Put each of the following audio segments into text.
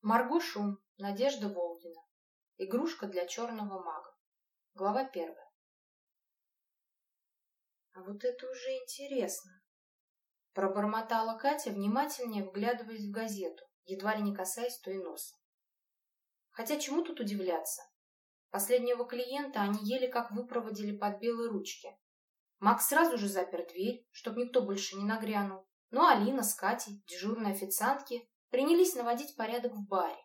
Марго Шум, Надежда Волгина. Игрушка для черного мага. Глава первая. А вот это уже интересно. Пробормотала Катя, внимательнее вглядываясь в газету, едва ли не касаясь той носа. Хотя чему тут удивляться? Последнего клиента они еле как выпроводили под белые ручки. Макс сразу же запер дверь, чтобы никто больше не нагрянул. Но Алина с Катей, дежурные официантки, принялись наводить порядок в баре.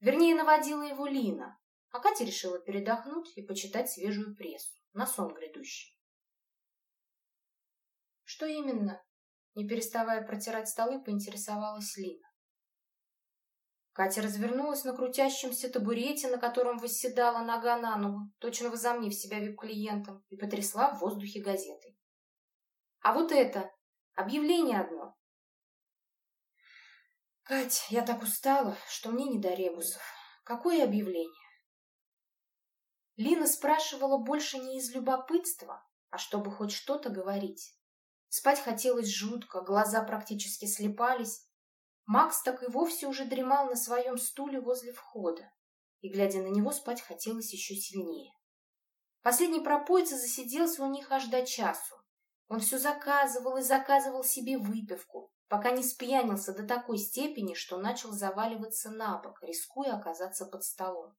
Вернее, наводила его Лина, а Катя решила передохнуть и почитать свежую прессу на сон грядущий. Что именно? Не переставая протирать столы, поинтересовалась Лина. Катя развернулась на крутящемся табурете, на котором восседала нога на ногу, точно возомнив себя вип-клиентом, и потрясла в воздухе газетой. «А вот это! Объявление одно!» «Кать, я так устала, что мне не до ребусов. Какое объявление?» Лина спрашивала больше не из любопытства, а чтобы хоть что-то говорить. Спать хотелось жутко, глаза практически слепались, Макс так и вовсе уже дремал на своем стуле возле входа, и, глядя на него, спать хотелось еще сильнее. Последний пропойца засиделся у них аж до часу. Он все заказывал и заказывал себе выпивку, пока не спьянился до такой степени, что начал заваливаться на бок, рискуя оказаться под столом.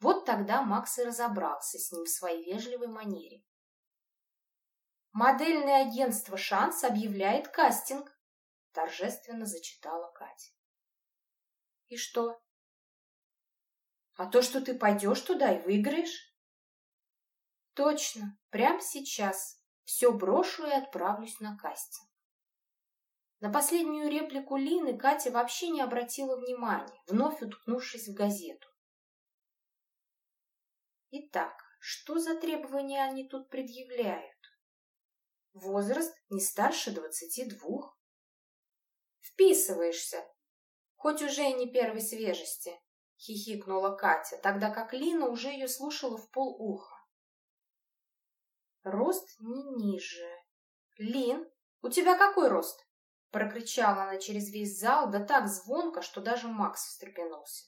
Вот тогда Макс и разобрался с ним в своей вежливой манере. Модельное агентство «Шанс» объявляет кастинг торжественно зачитала Катя. И что? А то, что ты пойдешь туда и выиграешь? Точно, прямо сейчас. Все брошу и отправлюсь на кастинг. На последнюю реплику Лины Катя вообще не обратила внимания, вновь уткнувшись в газету. Итак, что за требования они тут предъявляют? Возраст не старше двадцати двух, Вписываешься, хоть уже и не первой свежести, хихикнула Катя, тогда как Лина уже ее слушала в полуха. Рост не ниже. Лин, у тебя какой рост? Прокричала она через весь зал, да так звонко, что даже Макс встрепенулся.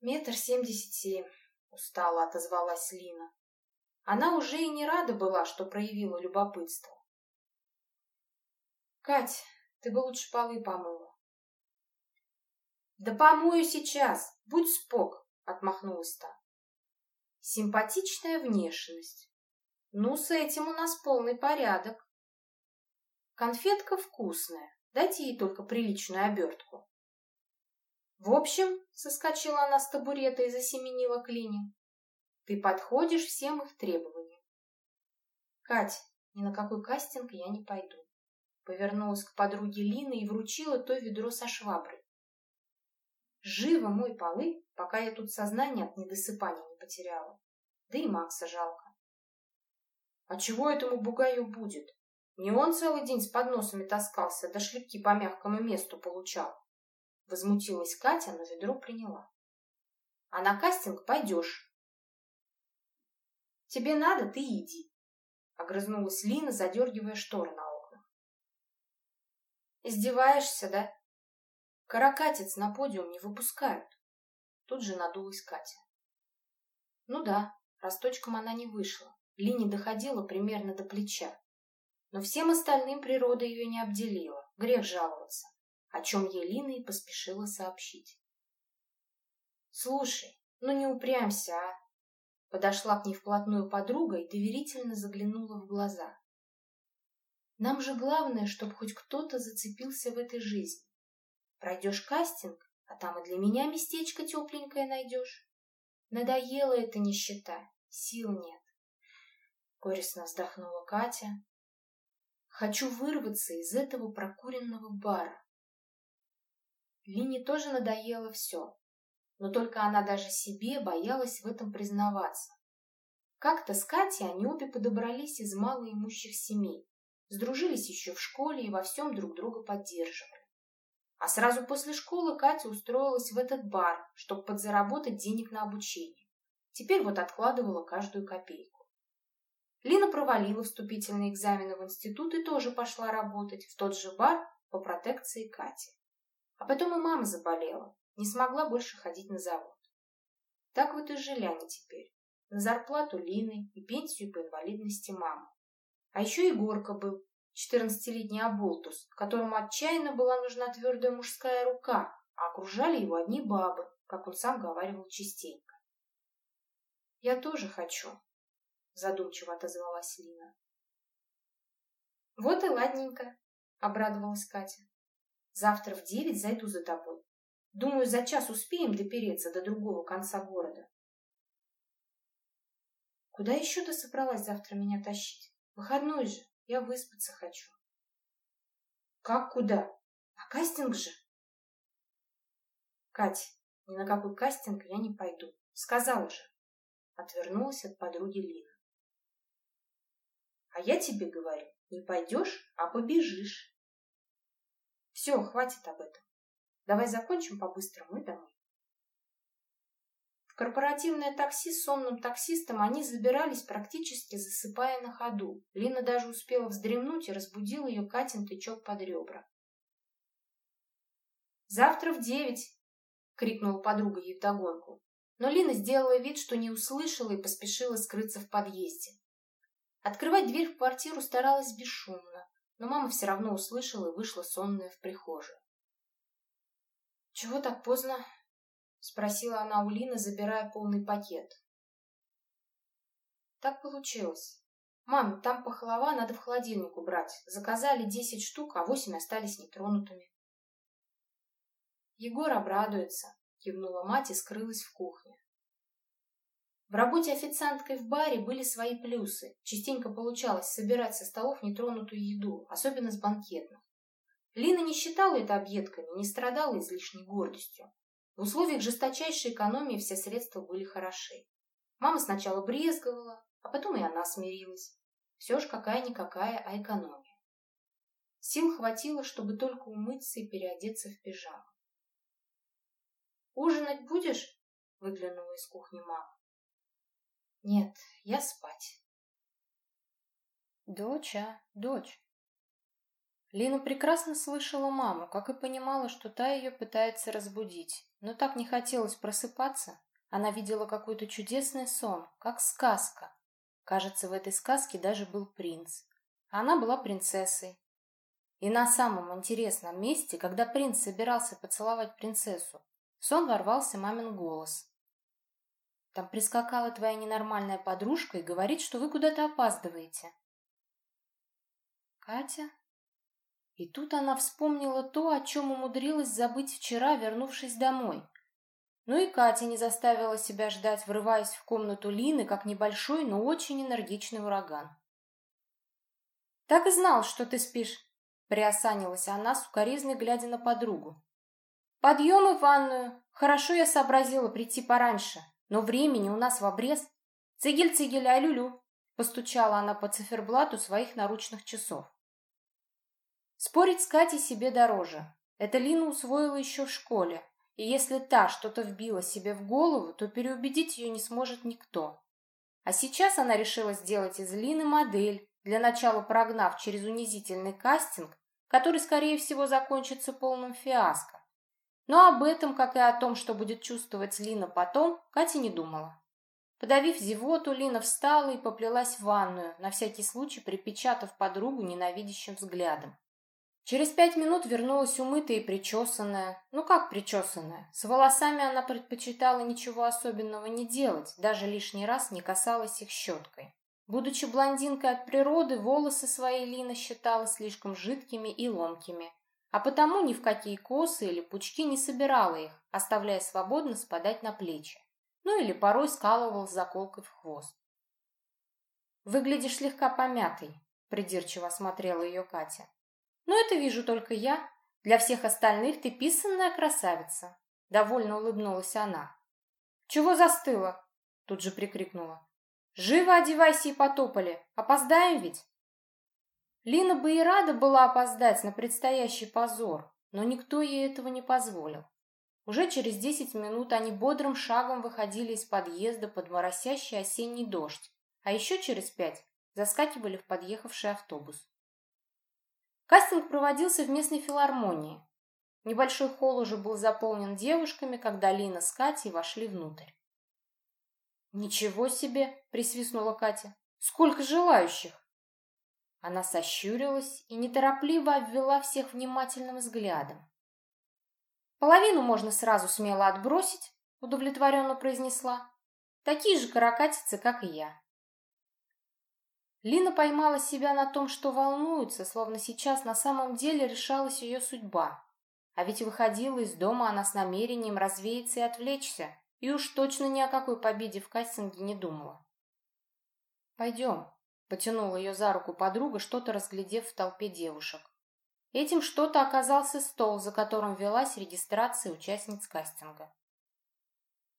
Метр семьдесят семь, устало отозвалась Лина. Она уже и не рада была, что проявила любопытство. Кать, ты бы лучше полы помыла. Да помою сейчас, будь спок, отмахнулась та. Симпатичная внешность. Ну, с этим у нас полный порядок. Конфетка вкусная, дайте ей только приличную обертку. В общем, соскочила она с табурета и засеменила к Лине. Ты подходишь всем их требованиям. Кать, ни на какой кастинг я не пойду. Повернулась к подруге Лины и вручила то ведро со шваброй. Живо мой полы, пока я тут сознание от недосыпания не потеряла. Да и Макса жалко. А чего этому бугаю будет? Не он целый день с подносами таскался, да шлепки по мягкому месту получал. Возмутилась Катя, но ведро приняла. А на кастинг пойдешь. Тебе надо, ты иди. Огрызнулась Лина, задергивая шторы на Издеваешься, да? Каракатец на подиум не выпускают. Тут же надулась Катя. Ну да, росточком она не вышла. Линия доходила примерно до плеча. Но всем остальным природа ее не обделила. Грех жаловаться. О чем ей Лина и поспешила сообщить. Слушай, ну не упрямься, а? Подошла к ней вплотную подруга и доверительно заглянула в глаза. Нам же главное, чтобы хоть кто-то зацепился в этой жизни. Пройдешь кастинг, а там и для меня местечко тепленькое найдешь. Надоела эта нищета, сил нет. Горестно вздохнула Катя. Хочу вырваться из этого прокуренного бара. Лине тоже надоело все, но только она даже себе боялась в этом признаваться. Как-то с Катей они обе подобрались из малоимущих семей. Сдружились еще в школе и во всем друг друга поддерживали. А сразу после школы Катя устроилась в этот бар, чтобы подзаработать денег на обучение. Теперь вот откладывала каждую копейку. Лина провалила вступительные экзамены в институт и тоже пошла работать в тот же бар по протекции Кати. А потом и мама заболела, не смогла больше ходить на завод. Так вот и жили они теперь. На зарплату Лины и пенсию по инвалидности мамы. А еще Егорка был, четырнадцатилетний оболтус, которому отчаянно была нужна твердая мужская рука, а окружали его одни бабы, как он сам говаривал частенько. «Я тоже хочу», — задумчиво отозвалась Лина. «Вот и ладненько», — обрадовалась Катя. «Завтра в девять зайду за тобой. Думаю, за час успеем допереться до другого конца города». «Куда еще ты собралась завтра меня тащить? Выходной же, я выспаться хочу». «Как куда? А кастинг же?» «Катя, ни на какой кастинг я не пойду. Сказала же». Отвернулась от подруги Лина. «А я тебе говорю, не пойдешь, а побежишь. Все, хватит об этом. Давай закончим по-быстрому и домой. Корпоративное такси с сонным таксистом они забирались, практически засыпая на ходу. Лина даже успела вздремнуть и разбудил ее Катин тычок под ребра. «Завтра в девять!» — крикнула подруга ей вдогонку. Но Лина сделала вид, что не услышала и поспешила скрыться в подъезде. Открывать дверь в квартиру старалась бесшумно, но мама все равно услышала и вышла сонная в прихожую. «Чего так поздно?» — спросила она у Лины, забирая полный пакет. «Так получилось. Мам, там пахлава надо в холодильник убрать. Заказали десять штук, а восемь остались нетронутыми». «Егор обрадуется», — кивнула мать и скрылась в кухне. В работе официанткой в баре были свои плюсы. Частенько получалось собирать со столов нетронутую еду, особенно с банкетных. Лина не считала это объедками, не страдала излишней гордостью. В условиях жесточайшей экономии все средства были хороши. Мама сначала брезговала, а потом и она смирилась. Все ж какая-никакая, а экономия. Сил хватило, чтобы только умыться и переодеться в пижаму. «Ужинать будешь?» — выглянула из кухни мама. Нет, я спать. Доча, дочь. Лина прекрасно слышала маму, как и понимала, что та ее пытается разбудить. Но так не хотелось просыпаться. Она видела какой-то чудесный сон, как сказка. Кажется, в этой сказке даже был принц. Она была принцессой. И на самом интересном месте, когда принц собирался поцеловать принцессу, в сон ворвался мамин голос. Там прискакала твоя ненормальная подружка и говорит, что вы куда-то опаздываете. Катя? И тут она вспомнила то, о чем умудрилась забыть вчера, вернувшись домой. Ну и Катя не заставила себя ждать, врываясь в комнату Лины, как небольшой, но очень энергичный ураган. «Так и знал, что ты спишь», — приосанилась она, сукоризной глядя на подругу. «Подъем и ванную. Хорошо я сообразила прийти пораньше. Но времени у нас в обрез. Цигель-цигель, ай-лю-лю, постучала она по циферблату своих наручных часов. Спорить с Катей себе дороже. Это Лина усвоила еще в школе, и если та что-то вбила себе в голову, то переубедить ее не сможет никто. А сейчас она решила сделать из Лины модель, для начала прогнав через унизительный кастинг, который, скорее всего, закончится полным фиаско. Но об этом, как и о том, что будет чувствовать Лина потом, Катя не думала. Подавив зевоту, Лина встала и поплелась в ванную, на всякий случай припечатав подругу ненавидящим взглядом. Через пять минут вернулась умытая и причесанная. Ну как причесанная? С волосами она предпочитала ничего особенного не делать, даже лишний раз не касалась их щеткой. Будучи блондинкой от природы, волосы своей Лина считала слишком жидкими и ломкими, а потому ни в какие косы или пучки не собирала их, оставляя свободно спадать на плечи. Ну или порой скалывал заколкой в хвост. «Выглядишь слегка помятой», — придирчиво осмотрела ее Катя. «Но это вижу только я. Для всех остальных ты писанная красавица», — довольно улыбнулась она. «Чего застыла?» — тут же прикрикнула. «Живо одевайся и потопали. Опоздаем ведь?» Лина бы и рада была опоздать на предстоящий позор, но никто ей этого не позволил. Уже через десять минут они бодрым шагом выходили из подъезда под моросящий осенний дождь, а еще через пять заскакивали в подъехавший автобус. Кастинг проводился в местной филармонии. Небольшой холл уже был заполнен девушками, когда Лина с Катей вошли внутрь. «Ничего себе!» — присвистнула Катя. «Сколько желающих!» Она сощурилась и неторопливо обвела всех внимательным взглядом. «Половину можно сразу смело отбросить», — удовлетворенно произнесла. «Такие же каракатицы, как и я». Лина поймала себя на том, что волнуется, словно сейчас на самом деле решалась ее судьба. А ведь выходила из дома она с намерением развеяться и отвлечься, и уж точно ни о какой победе в кастинге не думала. «Пойдем», — потянула ее за руку подруга, что-то разглядев в толпе девушек. Этим что-то оказался стол, за которым велась регистрация участниц кастинга.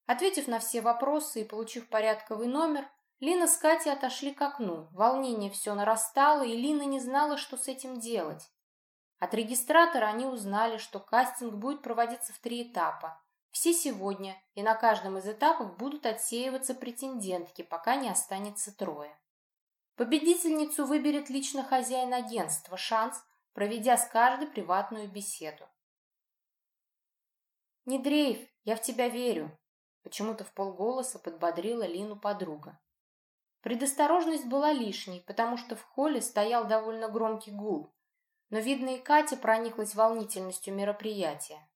Ответив на все вопросы и получив порядковый номер, Лина с Катей отошли к окну. Волнение все нарастало, и Лина не знала, что с этим делать. От регистратора они узнали, что кастинг будет проводиться в три этапа. Все сегодня, и на каждом из этапов будут отсеиваться претендентки, пока не останется трое. Победительницу выберет лично хозяин агентства «Шанс», проведя с каждой приватную беседу. «Не дрейф, я в тебя верю», — почему-то в полголоса подбодрила Лину подруга. Предосторожность была лишней, потому что в холле стоял довольно громкий гул, но, видно, и Катя прониклась волнительностью мероприятия.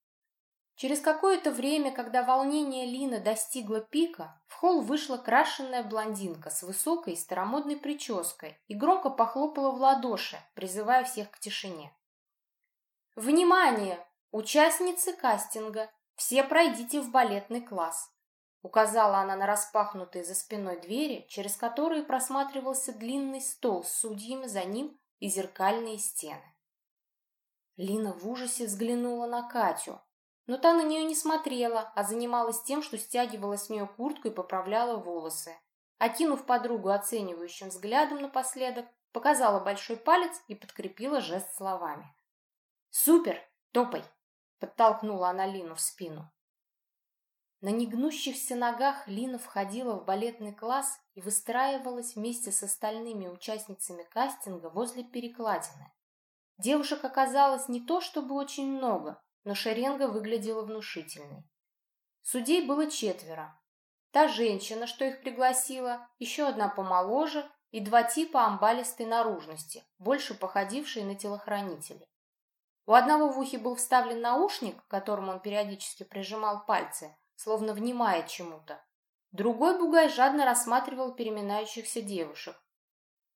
Через какое-то время, когда волнение Лины достигло пика, в холл вышла крашенная блондинка с высокой старомодной прической и громко похлопала в ладоши, призывая всех к тишине. «Внимание! Участницы кастинга! Все пройдите в балетный класс!» Указала она на распахнутые за спиной двери, через которые просматривался длинный стол с судьями за ним и зеркальные стены. Лина в ужасе взглянула на Катю, но та на нее не смотрела, а занималась тем, что стягивала с нее куртку и поправляла волосы. Окинув подругу оценивающим взглядом напоследок, показала большой палец и подкрепила жест словами. «Супер! Топай!» — подтолкнула она Лину в спину. На негнущихся ногах Лина входила в балетный класс и выстраивалась вместе с остальными участницами кастинга возле перекладины. Девушек оказалось не то чтобы очень много, но шеренга выглядела внушительной. Судей было четверо. Та женщина, что их пригласила, еще одна помоложе и два типа амбалистой наружности, больше походившие на телохранителей. У одного в ухе был вставлен наушник, к которому он периодически прижимал пальцы, словно внимая чему-то. Другой бугай жадно рассматривал переминающихся девушек.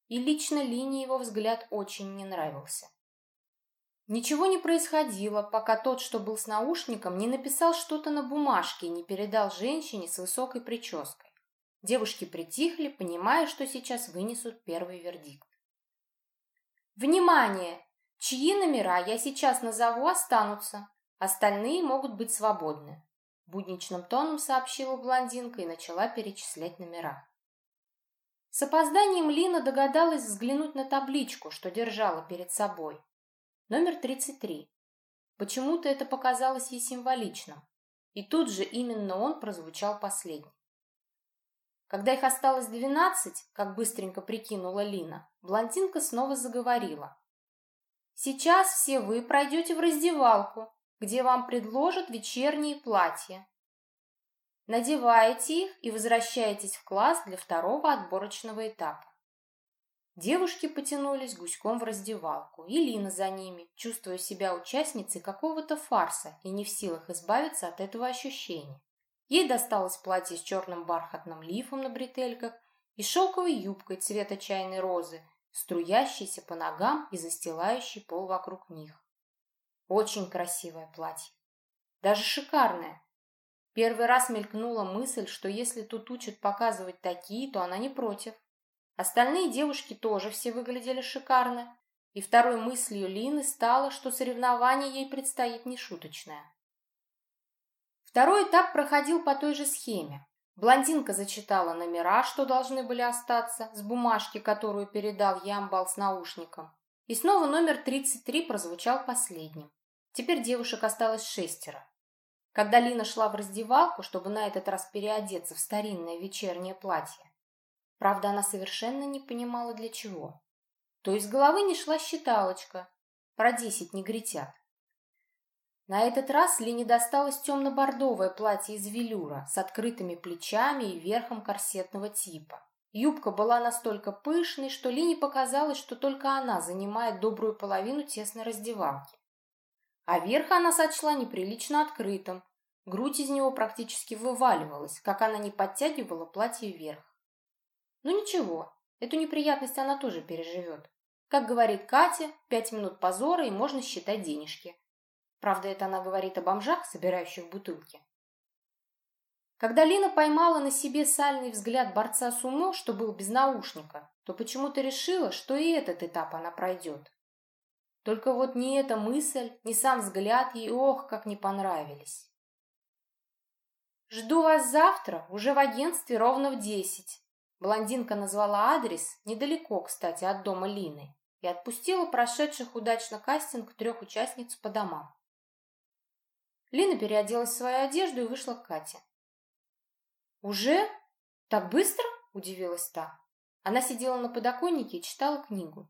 И лично Лине его взгляд очень не нравился. Ничего не происходило, пока тот, что был с наушником, не написал что-то на бумажке и не передал женщине с высокой прической. Девушки притихли, понимая, что сейчас вынесут первый вердикт. «Внимание! Чьи номера я сейчас назову, останутся. Остальные могут быть свободны. Будничным тоном сообщила блондинка и начала перечислять номера. С опозданием Лина догадалась взглянуть на табличку, что держала перед собой. Номер 33. Почему-то это показалось ей символичным. И тут же именно он прозвучал последним. Когда их осталось двенадцать, как быстренько прикинула Лина, блондинка снова заговорила. «Сейчас все вы пройдете в раздевалку где вам предложат вечерние платья. Надеваете их и возвращаетесь в класс для второго отборочного этапа. Девушки потянулись гуськом в раздевалку, и Лина за ними, чувствуя себя участницей какого-то фарса и не в силах избавиться от этого ощущения. Ей досталось платье с черным бархатным лифом на бретельках и шелковой юбкой цвета чайной розы, струящейся по ногам и застилающей пол вокруг них. Очень красивое платье. Даже шикарное. Первый раз мелькнула мысль, что если тут учат показывать такие, то она не против. Остальные девушки тоже все выглядели шикарно. И второй мыслью Лины стало, что соревнование ей предстоит нешуточное. Второй этап проходил по той же схеме. Блондинка зачитала номера, что должны были остаться, с бумажки, которую передал Ямбал с наушником. И снова номер 33 прозвучал последним. Теперь девушек осталось шестеро. Когда Лина шла в раздевалку, чтобы на этот раз переодеться в старинное вечернее платье, правда, она совершенно не понимала для чего, то из головы не шла считалочка про десять негритят. На этот раз Лине досталось темно-бордовое платье из велюра с открытыми плечами и верхом корсетного типа. Юбка была настолько пышной, что Лине показалось, что только она занимает добрую половину тесной раздевалки. А верх она сочла неприлично открытым. Грудь из него практически вываливалась, как она не подтягивала платье вверх. Ну ничего, эту неприятность она тоже переживет. Как говорит Катя, пять минут позора и можно считать денежки. Правда, это она говорит о бомжах, собирающих бутылки. Когда Лина поймала на себе сальный взгляд борца с умо, что был без наушника, то почему-то решила, что и этот этап она пройдет. Только вот ни эта мысль, ни сам взгляд ей, ох, как не понравились. «Жду вас завтра, уже в агентстве ровно в десять». Блондинка назвала адрес, недалеко, кстати, от дома Лины, и отпустила прошедших удачно кастинг трех участниц по домам. Лина переоделась в свою одежду и вышла к Кате. «Уже? Так быстро?» – удивилась та. Она сидела на подоконнике и читала книгу.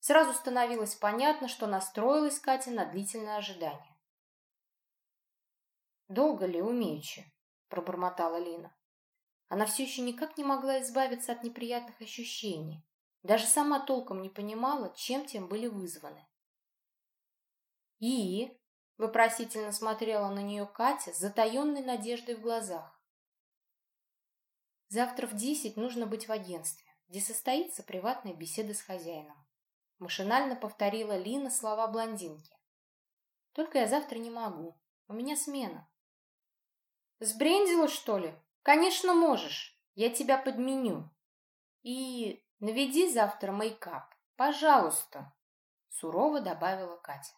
Сразу становилось понятно, что настроилась Катя на длительное ожидание. «Долго ли умеючи?» – пробормотала Лина. Она все еще никак не могла избавиться от неприятных ощущений. Даже сама толком не понимала, чем тем были вызваны. «И?» Вопросительно смотрела на нее Катя с затаенной надеждой в глазах. Завтра в десять нужно быть в агентстве, где состоится приватная беседа с хозяином. Машинально повторила Лина слова блондинки. Только я завтра не могу. У меня смена. Сбрендила, что ли? Конечно, можешь. Я тебя подменю. И наведи завтра мейкап. Пожалуйста. Сурово добавила Катя.